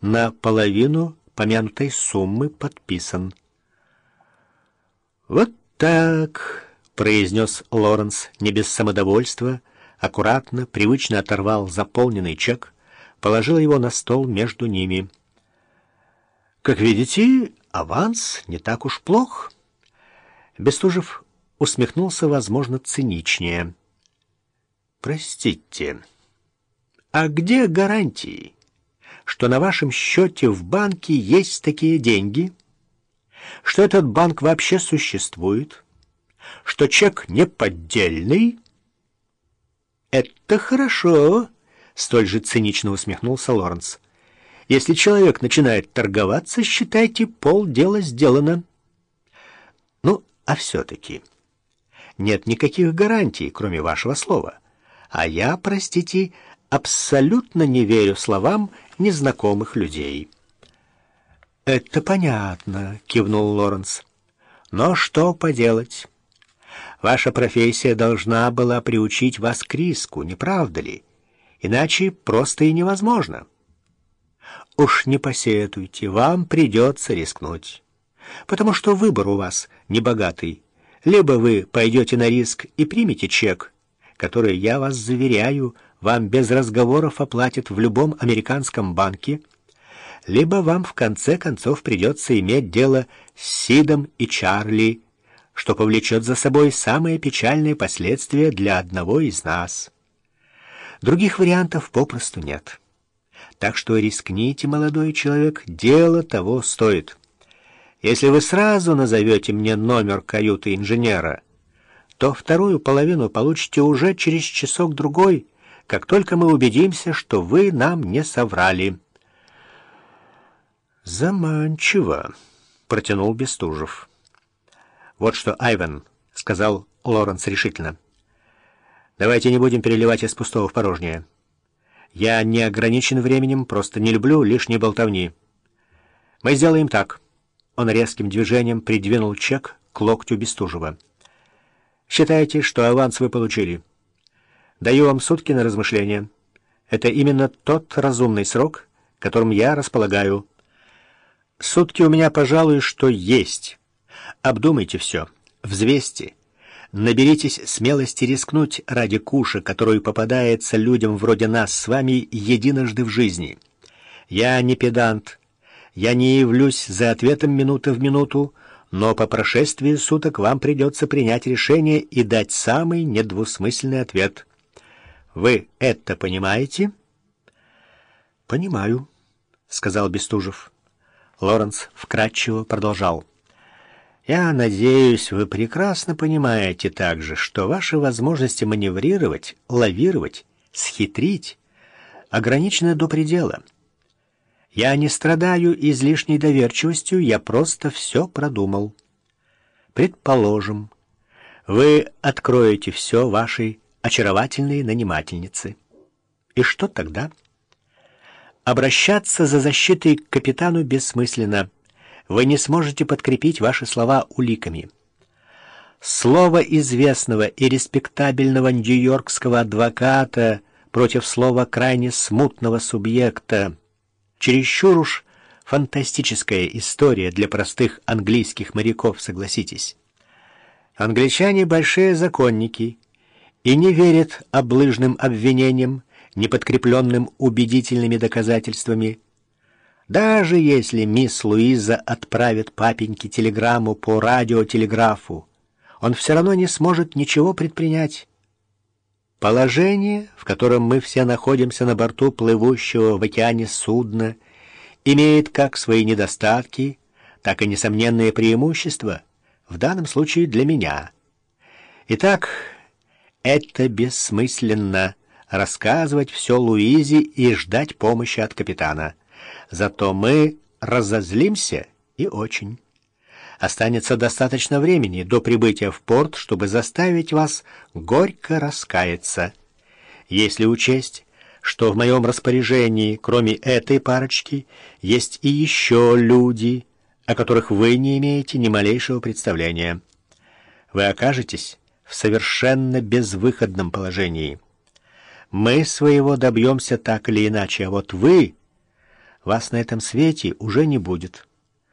на половину помянутой суммы подписан. «Вот так», — произнес Лоренс не без самодовольства, аккуратно, привычно оторвал заполненный чек, положил его на стол между ними. «Как видите, аванс не так уж плох». Бестужев усмехнулся, возможно, циничнее. «Простите, а где гарантии, что на вашем счете в банке есть такие деньги, что этот банк вообще существует, что чек не поддельный?» «Это хорошо», — столь же цинично усмехнулся Лоренс. «Если человек начинает торговаться, считайте, полдела сделано». «Ну, а все-таки...» нет никаких гарантий, кроме вашего слова. А я, простите, абсолютно не верю словам незнакомых людей». «Это понятно», — кивнул Лоренс. «Но что поделать? Ваша профессия должна была приучить вас к риску, не правда ли? Иначе просто и невозможно. Уж не посетуйте, вам придется рискнуть, потому что выбор у вас небогатый». Либо вы пойдете на риск и примете чек, который, я вас заверяю, вам без разговоров оплатят в любом американском банке, либо вам в конце концов придется иметь дело с Сидом и Чарли, что повлечет за собой самые печальные последствия для одного из нас. Других вариантов попросту нет. Так что рискните, молодой человек, дело того стоит. Если вы сразу назовете мне номер каюты инженера, то вторую половину получите уже через часок-другой, как только мы убедимся, что вы нам не соврали». «Заманчиво», — протянул Бестужев. «Вот что, Айвен», — сказал Лоренс решительно, — «давайте не будем переливать из пустого в порожнее. Я не ограничен временем, просто не люблю лишней болтовни. Мы сделаем так». Он резким движением придвинул чек к локтю Бестужева. «Считайте, что аванс вы получили. Даю вам сутки на размышление. Это именно тот разумный срок, которым я располагаю. Сутки у меня, пожалуй, что есть. Обдумайте все, взвесьте». Наберитесь смелости рискнуть ради куша, которую попадается людям вроде нас с вами единожды в жизни. Я не педант, я не явлюсь за ответом минута в минуту, но по прошествии суток вам придется принять решение и дать самый недвусмысленный ответ. Вы это понимаете? Понимаю, сказал Бестужев. Лоренс вкратчиво продолжал. Я надеюсь, вы прекрасно понимаете также, что ваши возможности маневрировать, лавировать, схитрить ограничены до предела. Я не страдаю излишней доверчивостью, я просто все продумал. Предположим, вы откроете все вашей очаровательной нанимательнице. И что тогда? Обращаться за защитой к капитану бессмысленно. Вы не сможете подкрепить ваши слова уликами. Слово известного и респектабельного нью-йоркского адвоката против слова крайне смутного субъекта — Чересчур уж фантастическая история для простых английских моряков, согласитесь. Англичане — большие законники и не верят облыжным обвинениям, не подкрепленным убедительными доказательствами. Даже если мисс Луиза отправит папеньке телеграмму по радиотелеграфу, он все равно не сможет ничего предпринять. Положение, в котором мы все находимся на борту плывущего в океане судна, имеет как свои недостатки, так и несомненные преимущества, в данном случае для меня. Итак, это бессмысленно рассказывать все Луизе и ждать помощи от капитана. Зато мы разозлимся и очень останется достаточно времени до прибытия в порт, чтобы заставить вас горько раскаяться. Если учесть, что в моем распоряжении, кроме этой парочки, есть и еще люди, о которых вы не имеете ни малейшего представления. Вы окажетесь в совершенно безвыходном положении. Мы своего добьемся так или иначе, а вот вы вас на этом свете уже не будет.